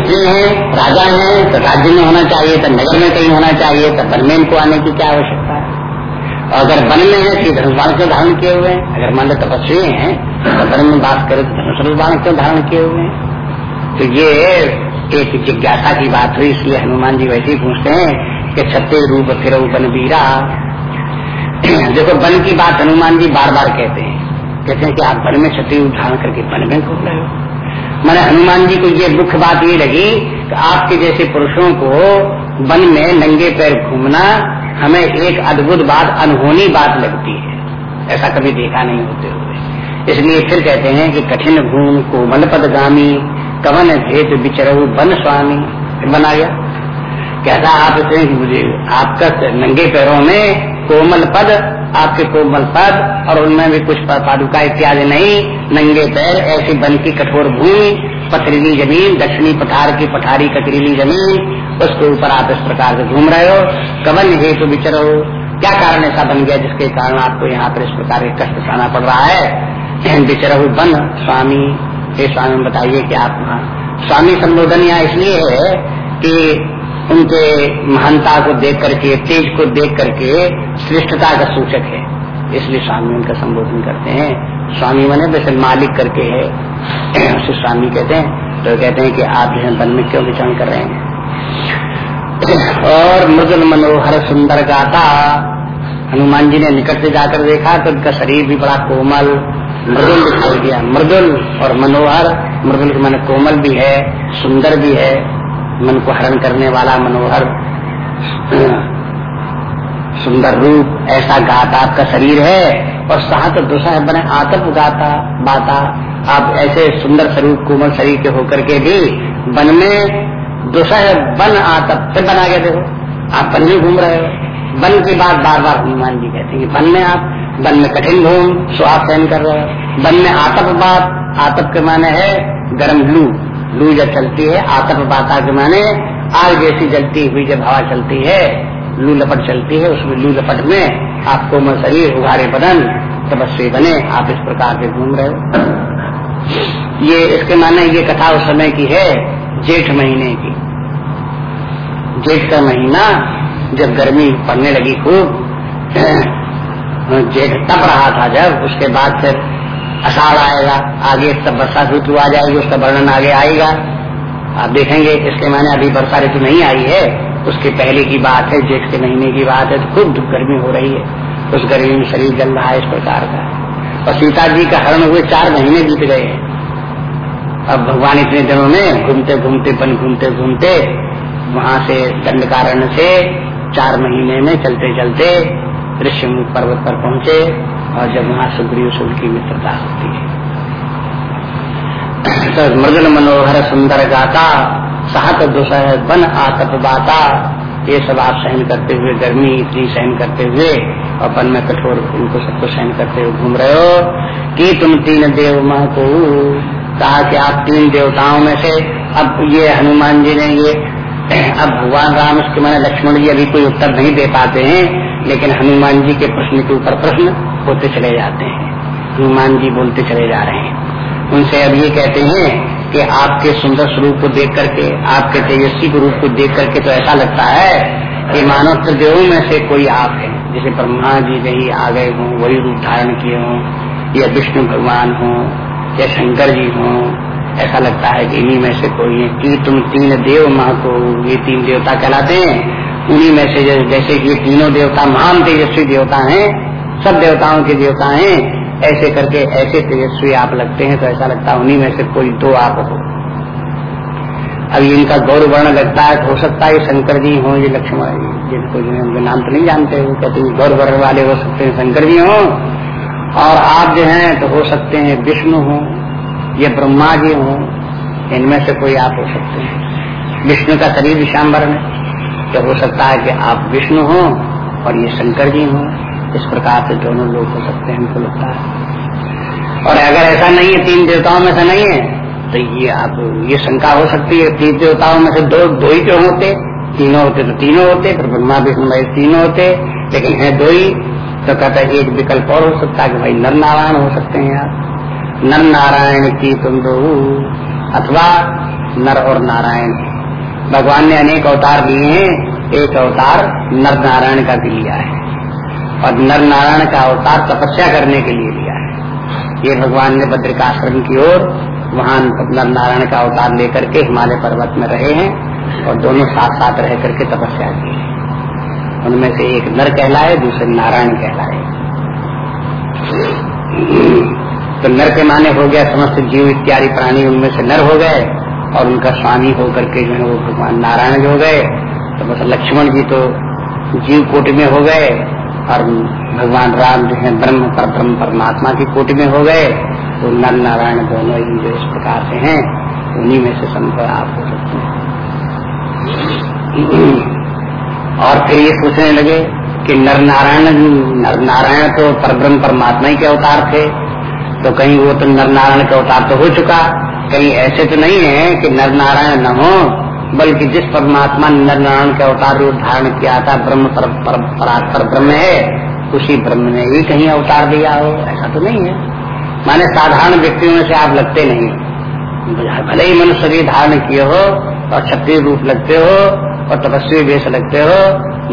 मंत्री हैं, राजा हैं तो राज्य में होना चाहिए तो नगर में कहीं होना चाहिए तो वन में इनको आने की क्या आवश्यकता है? और अगर वन में है कि धनुष क्यों धारण किए हुए हैं? अगर मान लो तपस्वी हैं तो वन में बात करे तो धनुष बाण क्यों धारण किए हुए हैं? तो ये एक जिज्ञासा की बात हुई, इसलिए हनुमान जी वैसे ही पूछते हैं कि छत्ते रूप फिर बन बीरा देखो, वन की बात हनुमान जी बार बार कहते हैं। कहते हैं कि आप वन में छत्री धारण करके वन में घूम रहे हो। मैंने हनुमान जी को ये मुख्य बात ये लगी कि आपके जैसे पुरुषों को वन में नंगे पैर घूमना हमें एक अद्भुत बात, अनहोनी बात लगती है। ऐसा कभी देखा नहीं होते हुए। इसलिए फिर कहते हैं कि कठिन घूम कोमल पदगामी कवन भेद बिचरऊ वन स्वामी। फिर बना गया कहता आप इतने मुझे आपका नंगे पैरों में कोमल पद आपके कोमल पद और उनमें भी कुछ पादुका इत्यादि नहीं, नंगे पैर ऐसी बन की कठोर भूमि, पथरीली ज़मीन, दक्षिणी पठार की पठारी कटरीली ज़मीन, उसके ऊपर आप इस प्रकार से घूम रहे हो। कवन हेतु विचरो। क्या कारण ऐसा बन गया जिसके कारण आपको यहाँ पर इस प्रकार के कष्ट सहना पड़ रहा है? विचरहु बन, स्वामी। हे स्वामी, बताइए कि आप स्वामी संबोधन यहाँ इसलिए है कि उनके महानता को देख करके, तेज को देख करके श्रेष्ठता का सूचक है। इसलिए स्वामी उनका संबोधन करते हैं। स्वामी मने वैसे मालिक करके है। उसे स्वामी कहते हैं। तो कहते हैं कि आप जो है वन में क्यों विचरण कर रहे हैं? और मृदुल मनोहर सुंदर गाता हनुमान जी ने निकट से जाकर देखा तो उनका शरीर भी बड़ा कोमल, मृदुल दिखाई दिया। मृदुल और मनोहर, मृदुल के मन कोमल भी है, सुंदर भी है। मन को हरण करने वाला मनोहर, सुंदर रूप, ऐसा गाता आपका शरीर है, और सात दुसह बने आतप गाता, बाता। आप ऐसे सुंदर स्वरूप, कोमल शरीर के होकर के भी वन में दुसह बन आतप फिर बना के देखो। आप वन में घूम रहे हो। वन की बात बार बार हनुमान जी कहते हैं वन में आप, वन में कठिन घूम स्वाद सहन कर रहे हो। वन में आतप बात, आतप के माने है गर्म लू। लू जब चलती है आतप बाता के माने, आग जैसी जलती हुई जब हवा चलती है, लू लपट चलती है, उसमें लू लपट में आपको मैं शरीर, उघारे बदन, तपस्वी बने, आप इस प्रकार से घूम रहे हो। ये इसके माने, ये कथा उस समय की है, जेठ महीने की। जेठ का महीना जब गर्मी पड़ने लगी खूब, जेठ तप रहा था जब, उसके बाद फिर अषाढ़ आएगा, आगे तब वर्षा ऋतु आ जाएगी, उसका वर्णन आगे आएगा। आप देखेंगे, इसके माने अभी वर्षा ऋतु नहीं आई है, उसके पहले की बात है जेठ के महीने की बात है तो खूब गर्मी हो रही है। उस गर्मी में शरीर जल रहा है इस प्रकार का। और सीता जी का हरण हुए चार महीने बीत गए अब भगवान इतने दिनों में घूमते घूमते, बन घूमते घूमते, वहाँ से दंड कारण से चार महीने में चलते चलते ऋषि पर्वत पर पहुँचे। और जब वहाँ सुग्रीव सुख की मित्रता होती है। तो मृदुल मनोहर सुंदर गाता, सहत दुसह बन आतप बाता, ये सब आप सहन करते हुए, गर्मी इतनी सहन करते हुए, और वन में कठोर उनको सबको सहन करते हुए घूम रहे हो। कि तुम तीन देव मह को कहा कि आप तीन देवताओं में से, अब ये हनुमान जी ने ये, अब भगवान राम इसके मैंने लक्ष्मण जी अभी कोई उत्तर नहीं दे पाते हैं, लेकिन हनुमान जी के प्रश्न के ऊपर प्रश्न। होते चले जाते हैं। हनुमान जी बोलते चले जा रहे हैं। उनसे अब ये कहते हैं कि आपके सुंदर स्वरूप को देख करके, आपके तेजस्वी रूप को देख करके तो ऐसा लगता है कि मानव त्रिदेवों में से कोई आप है। जैसे ब्रह्मा जी नहीं आ गए हों, वही रूप धारण किए हों, या विष्णु भगवान हो, या शंकर जी हों, ऐसा लगता है कि इन्हीं में से कोई है। कि तुम तीन देव माँ को, ये तीन देवता कहलाते हैं, उन्हीं में से जैसे ये तीनों देवता महान तेजस्वी देवता हैं सब देवताओं के देवता हैं ऐसे करके ऐसे तेजस्वी आप लगते हैं तो ऐसा लगता है उन्हीं में से कोई दो आप हो। अब इनका गौर वर्ण लगता है हो सकता है शंकर जी हो, ये लक्ष्मण जिनको उनके नाम तो नहीं जानते, वो कहते हैं गौर वर्ण वाले हो सकते हैं शंकर जी हो। और आप जो हैं तो हो सकते हैं विष्णु हो, ये ब्रह्मा जी हो, इनमें से कोई आप हो सकते हैं। विष्णु का शरीर विशाम्बर में तो हो सकता है कि आप विष्णु हो और ये शंकर जी हो। इस प्रकार से दोनों लोग हो सकते हैं हमको लगता है। और अगर ऐसा नहीं है, तीन देवताओं में से नहीं है तो ये आप ये शंका हो सकती है, तीन देवताओं में से दो दो ही क्यों होते? तीनों होते तो तीनों होते फिर ब्रह्मा, विष्णु भाई तीनों होते, लेकिन है दो ही तो कहता है, एक विकल्प और हो सकता है कि भाई नर नारायण हो सकते हैं आप नर नारायण की तुम दो, अथवा नर और नारायण। भगवान ने अनेक अवतार लिए हैं, एक अवतार नर नारायण का भी लिया है। और नर नारायण का अवतार तपस्या करने के लिए लिया है। ये भगवान ने बद्रिकाश्रम की ओर वहाँ नर नारायण का अवतार लेकर के हिमालय पर्वत में रहे हैं और दोनों साथ साथ रह करके तपस्या की है। उनमें से एक नर कहलाए, दूसरे नारायण कहलाए। तो नर के माने हो गया समस्त जीव इत्यादि प्राणी उनमें से नर हो गए और उनका स्वामी होकर के जो है वो भगवान नारायण हो गए। तो बस लक्ष्मण जी तो जीव कोटि में हो गए। और भगवान राम जो है, ब्रह्म पर ब्रह्म परमात्मा की कोटि में हो गए तो नर नारायण दोनों ही जो इस प्रकार से हैं, उन्हीं में से संभव आप हो सकते हैं। और फिर ये सोचने लगे कि नर नारायण नर नारायण तो परब्रह्म परमात्मा ही के अवतार थे तो कहीं वो तो नर नारायण का अवतार तो हो चुका, कहीं ऐसे तो नहीं है कि नर नारायण न हो बल्कि जिस परमात्मा ने नर नारायण के अवतार रूप धारण किया था ब्रह्म पर, पर, ब्रह्म है उसी ब्रह्म ने ही कहीं अवतार दिया हो ऐसा तो नहीं है। माने साधारण व्यक्तियों में से आप लगते नहीं भले ही मनुष्य भी धारण किए हो और क्षत्रिय रूप लगते हो और तपस्वी वेश लगते हो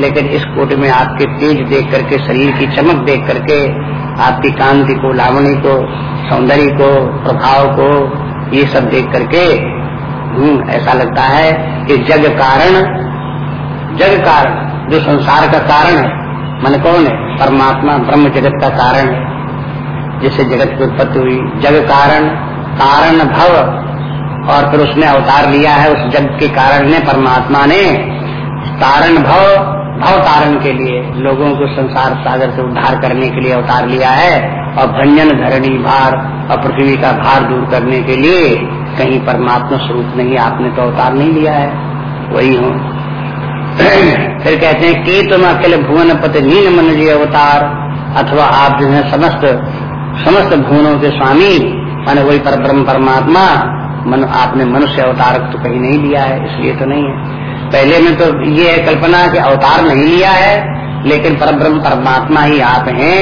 लेकिन इस कोट में आपके तेज देख करके शरीर की चमक देख करके आपकी कांति को लावणी को सौंदर्य को प्रभाव को ये सब देख करके ऐसा लगता है कि जग कारण जग कारण, जो संसार का कारण है, मन कौन है? परमात्मा ब्रह्म जगत का कारण है। जिससे जगत की उत्पत्ति हुई। जग कारण कारण भव। और फिर उसने अवतार लिया है, उस जग के कारण ने, परमात्मा ने। तारण भव भव तारण के लिए लोगों को संसार सागर से उद्धार करने के लिए अवतार लिया है। और भंजन धरणी भार और पृथ्वी का भार दूर करने के लिए कहीं परमात्मा स्वरूप नहीं, आपने तो अवतार नहीं लिया है। वही हूँ। फिर कहते हैं, कि तुम अकेले भुवन पति नील मन जी अवतार? अथवा आप जो है समस्त समस्त भुवनों के स्वामी? माने वही पर ब्रह्म परमात्मा? मन, आपने मनुष्य अवतार तो कहीं नहीं लिया है, इसलिए तो नहीं है। पहले में तो ये है कल्पना कि अवतार नहीं लिया है, लेकिन पर ब्रह्म परमात्मा ही आप हैं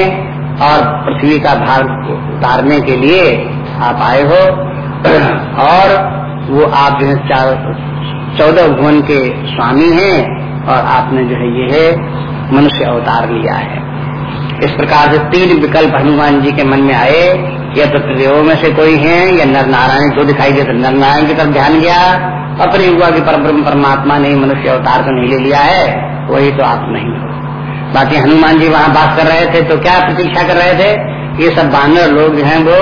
और पृथ्वी का भार उतारने के लिए आप आए हो। और वो आप जो है चौदह भुवन के स्वामी हैं और आपने जो है ये है मनुष्य अवतार लिया है। इस प्रकार से तीन विकल्प हनुमान जी के मन में आए, या तो त्रिदेवों में से कोई है, या नर नारायण जो दिखाई दे तो नर नारायण की तरफ़ ध्यान गया, और फिर हुआ कि पर परमात्मा ने मनुष्य अवतार को नहीं ले लिया है, वही तो आप नहीं हो। बाकी हनुमान जी वहाँ बात कर रहे थे तो क्या प्रतीक्षा कर रहे थे? ये सब बानर लोग जो है वो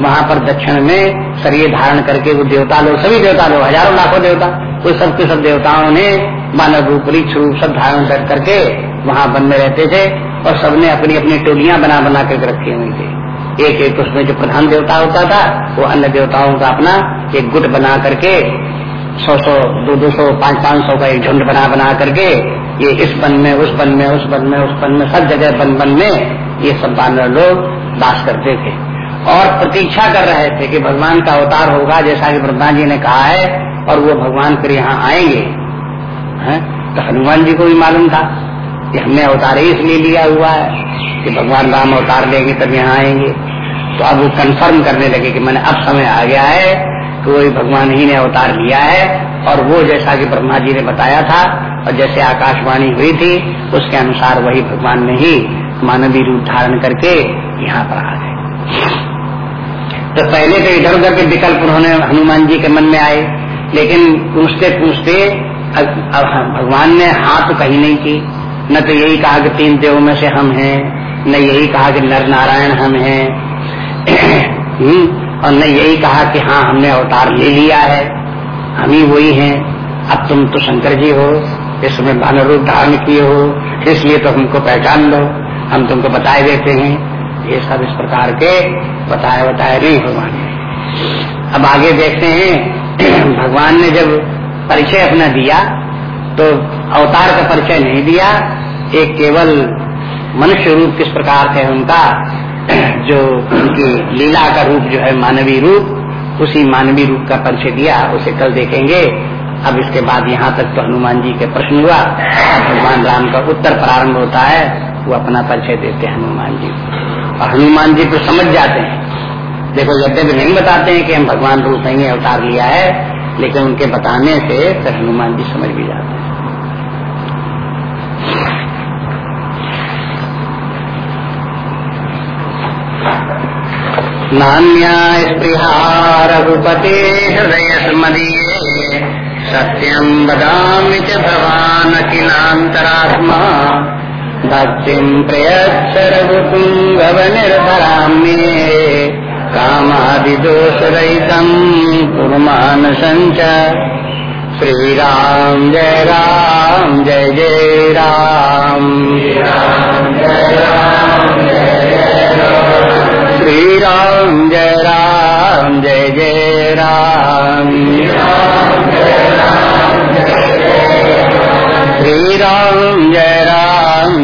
वहाँ पर दक्षिण में शरीर धारण करके वो देवता लोग सभी देवता लोग हज़ारों लाखों देवता वो सब के सब देवताओं ने मानव रूप वृक्ष रूप सब धारण कर करके वहाँ वन में रहते थे और सबने अपनी अपनी टोलियाँ बना बना कर रखी हुई थी। एक एक उसमें जो प्रधान देवता होता था, वो अन्य देवताओं का अपना एक गुट बना करके सौ सौ दो दो सौ पाँच पाँच सौ का एक झुंड बना बना करके, ये इस वन में, उस वन में, उस वन में, उस वन में, सब जगह वन वन में ये सब बानर लोग बास करते थे। और प्रतीक्षा कर रहे थे कि भगवान का अवतार होगा, जैसा कि ब्रह्मा जी ने कहा है, और वो भगवान फिर यहाँ आएँगे। है? तो हनुमान जी को भी मालूम था कि हमने अवतार ही इसलिए लिया हुआ है कि भगवान राम अवतार लेंगे, तब यहाँ आएँगे। तो अब वो कंफर्म करने लगे कि मैंने अब समय आ गया है कि वही भगवान ही ने अवतार लिया है, और वो जैसा कि ब्रह्मा जी ने बताया था, और जैसे आकाशवाणी हुई थी, उसके अनुसार वही भगवान ने ही मानवीय रूप धारण करके यहाँ पर आ गए। तो पहले तो इधर उधर के विकल्प उन्होंने हनुमान जी के मन में आए लेकिन पूछते पूछते भगवान ने हाथ तो कहीं नहीं की। न तो यही कहा कि तीन देवों में से हम हैं न यही कहा कि नर नारायण हम हैं। हम्म, और न यही कहा कि हाँ हमने अवतार ले लिया है। हम ही वही हैं। अब तुम तो शंकर जी हो इसमें भानु रूप धारण किए हो इसलिए तो हमको पहचान लो। हम तुमको बताए देते हैं। ये सब इस प्रकार के बताए बताए नहीं भगवान ने अब आगे देखते हैं, भगवान ने जब परिचय अपना दिया तो अवतार का परिचय नहीं दिया, एक केवल मनुष्य रूप किस प्रकार थे उनका, जो उनकी लीला का रूप जो है मानवीय रूप, उसी मानवीय रूप का परिचय दिया, उसे कल देखेंगे। अब इसके बाद यहाँ तक तो हनुमान जी के प्रश्न हुआ, भगवान राम का उत्तर प्रारंभ होता है, वो अपना परिचय देते हैं हनुमान जी और हनुमान जी को समझ जाते हैं। देखो यद्यपि नहीं बताते हैं कि हम भगवान रूप नहीं है अवतार लिया है, लेकिन उनके बताने से फिर हनुमान जी समझ भी जाते हैं। नान्या स्पृहा रघुपते हृदय स्मदीये सत्यम बदामि च भवान् अखिलान्तरात्मा। भक्तिम् प्रयच्छ रघुपुङ्गवनिर्भराम्ये कामादिदोषरहितम् कुर्मानसञ्च श्रीराम जय राम, जय जय राम। श्री राम जय राम, जय जय राम। श्री राम जय राम।